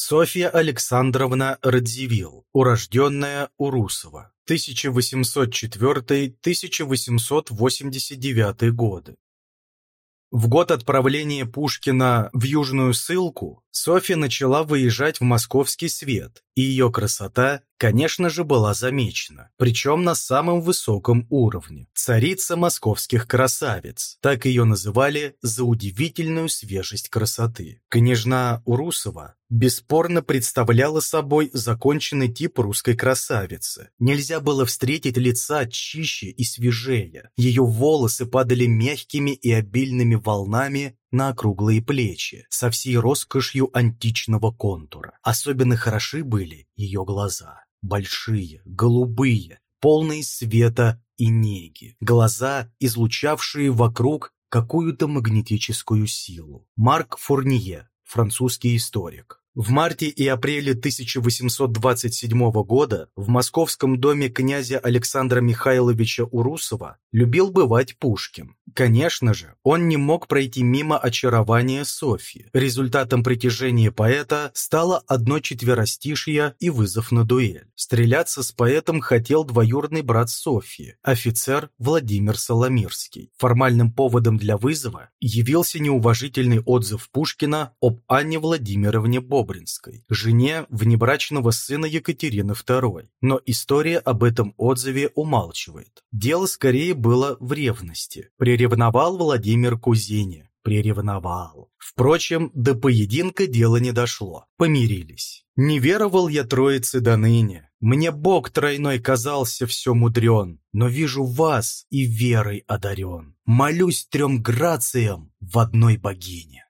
Софья Александровна Радзивилл, урожденная Урусова, 1804-1889 годы. В год отправления Пушкина в Южную ссылку Софья начала выезжать в московский свет, и ее красота, конечно же, была замечена, причем на самом высоком уровне. Царица московских красавиц, так ее называли за удивительную свежесть красоты. Княжна Урусова бесспорно представляла собой законченный тип русской красавицы. Нельзя было встретить лица чище и свежее. Ее волосы падали мягкими и обильными волнами на округлые плечи, со всей роскошью античного контура. Особенно хороши были ее глаза. Большие, голубые, полные света и неги. Глаза, излучавшие вокруг какую-то магнетическую силу. Марк Фурнье, французский историк. В марте и апреле 1827 года в московском доме князя Александра Михайловича Урусова любил бывать Пушкин. Конечно же, он не мог пройти мимо очарования Софьи. Результатом притяжения поэта стало одно четверостишье и вызов на дуэль. Стреляться с поэтом хотел двоюродный брат Софьи, офицер Владимир Соломирский. Формальным поводом для вызова явился неуважительный отзыв Пушкина об Анне Владимировне Бобринской, жене внебрачного сына Екатерины II. Но история об этом отзыве умалчивает. Дело скорее было в ревности. Приревновал Владимир Кузине. Приревновал. Впрочем, до поединка дело не дошло. Помирились. Не веровал я троице до ныне. Мне Бог тройной казался все мудрен, но вижу вас и верой одарен. Молюсь трем грациям в одной богине.